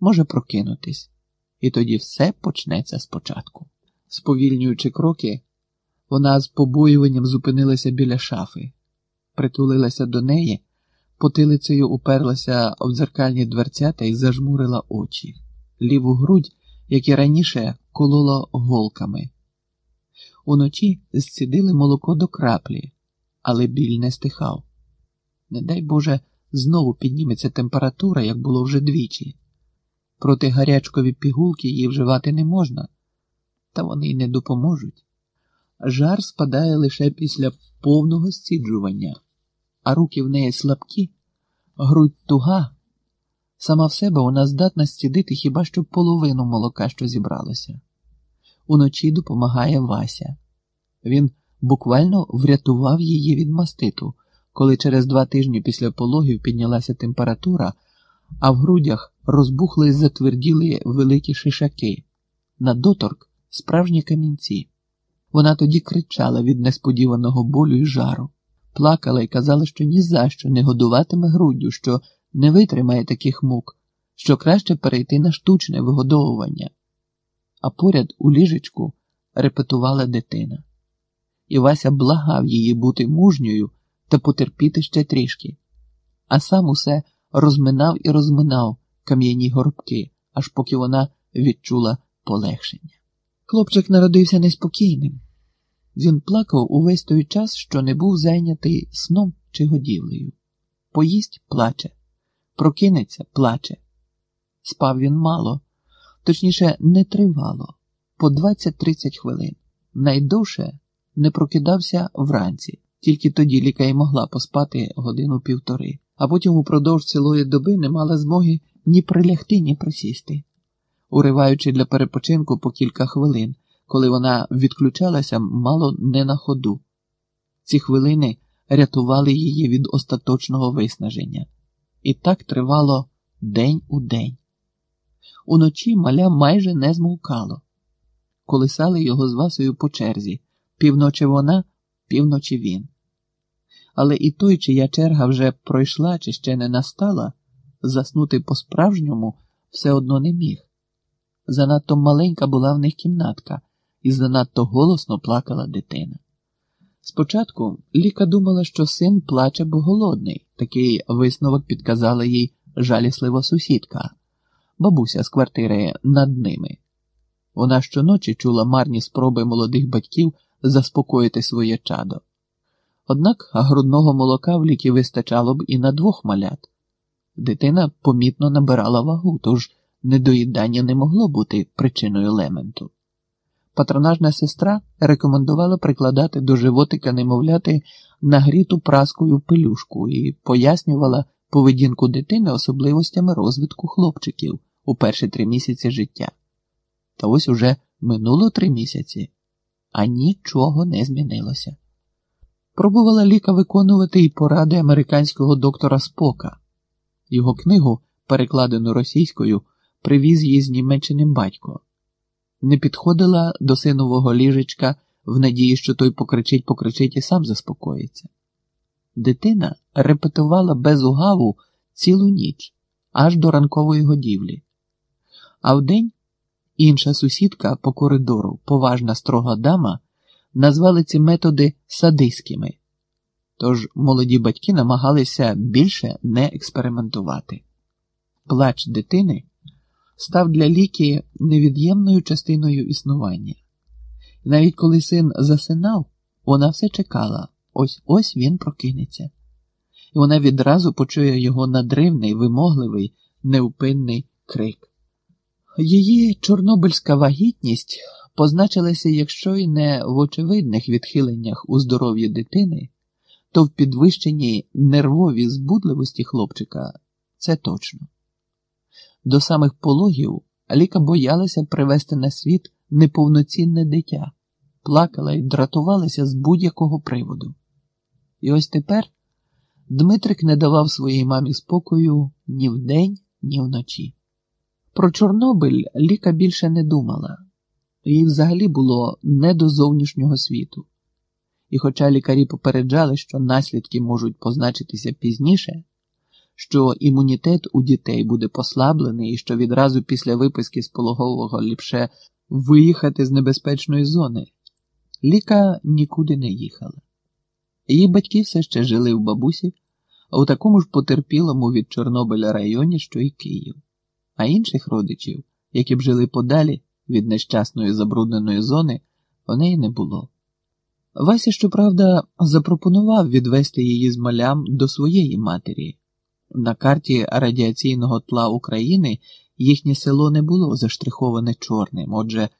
може прокинутись, і тоді все почнеться спочатку. Сповільнюючи кроки, вона з побоюванням зупинилася біля шафи, притулилася до неї, потилицею уперлася в дзеркальні дверцята і зажмурила очі, ліву грудь, як і раніше, колола голками. Уночі зцідили молоко до краплі, але біль не стихав. Не дай Боже, знову підніметься температура, як було вже двічі. Проти гарячкові пігулки її вживати не можна, та вони й не допоможуть. Жар спадає лише після повного зціджування, а руки в неї слабкі, грудь туга. Сама в себе вона здатна стідити хіба що половину молока, що зібралося. Уночі допомагає Вася. Він буквально врятував її від маститу, коли через два тижні після пологів піднялася температура, а в грудях розбухли затверділи великі шишаки, на доторк справжні камінці. Вона тоді кричала від несподіваного болю і жару, плакала і казала, що ні за що не годуватиме груддю, що не витримає таких мук, що краще перейти на штучне вигодовування. А поряд у ліжечку репетувала дитина. І Вася благав її бути мужньою та потерпіти ще трішки, а сам усе розминав і розминав кам'яні горбки, аж поки вона відчула полегшення. Хлопчик народився неспокійним. Він плакав увесь той час, що не був зайнятий сном чи годівлею. Поїсть плаче, прокинеться плаче. Спав він мало, точніше, не тривало, по 20-30 хвилин. Найдовше не прокидався вранці, тільки тоді ліка й могла поспати годину півтори, а потім упродовж цілої доби не мала змоги ні прилягти, ні присісти, уриваючи для перепочинку по кілька хвилин, коли вона відключалася мало не на ходу. Ці хвилини рятували її від остаточного виснаження, і так тривало день у день. Уночі маля майже не змовкало. Колисали його з Васою по черзі, півночі вона, півночі він. Але і той, чия черга вже пройшла чи ще не настала, заснути по-справжньому все одно не міг. Занадто маленька була в них кімнатка, і занадто голосно плакала дитина. Спочатку Ліка думала, що син плаче, бо голодний, такий висновок підказала їй жаліслива сусідка, бабуся з квартири над ними. Вона щоночі чула марні спроби молодих батьків заспокоїти своє чадо. Однак грудного молока в ліки вистачало б і на двох малят. Дитина помітно набирала вагу, тож недоїдання не могло бути причиною лементу. Патронажна сестра рекомендувала прикладати до животика немовляти нагріту праскою пелюшку і пояснювала поведінку дитини особливостями розвитку хлопчиків у перші три місяці життя. Та ось уже минуло три місяці, а нічого не змінилося. Пробувала ліка виконувати і поради американського доктора Спока. Його книгу, перекладену російською, привіз її з Німеччини батько. Не підходила до синового ліжечка в надії, що той покричить, покричить і сам заспокоїться. Дитина репетувала без угаву цілу ніч, аж до ранкової годівлі. А вдень інша сусідка по коридору, поважна строга дама, назвали ці методи садиськими, тож молоді батьки намагалися більше не експериментувати. Плач дитини став для ліки невід'ємною частиною існування. Навіть коли син засинав, вона все чекала ось ось він прокинеться, і вона відразу почує його надривний, вимогливий, невпинний крик. Її чорнобильська вагітність позначилася, якщо й не в очевидних відхиленнях у здоров'ї дитини, то в підвищенні нервовій збудливості хлопчика це точно. До самих пологів Аліка боялася привести на світ неповноцінне дитя, плакала і дратувалася з будь-якого приводу. І ось тепер Дмитрик не давав своїй мамі спокою ні вдень, ні вночі. Про Чорнобиль Ліка більше не думала, їй взагалі було не до зовнішнього світу. І хоча лікарі попереджали, що наслідки можуть позначитися пізніше, що імунітет у дітей буде послаблений і що відразу після виписки з пологового ліпше виїхати з небезпечної зони. Ліка нікуди не їхала. Її батьки все ще жили в бабусі, у такому ж потерпілому від Чорнобиля районі, що й Київ, а інших родичів, які б жили подалі від нещасної забрудненої зони, у неї не було. Вася, щоправда, запропонував відвести її з малям до своєї матері. На карті радіаційного тла України їхнє село не було заштриховане чорним, отже,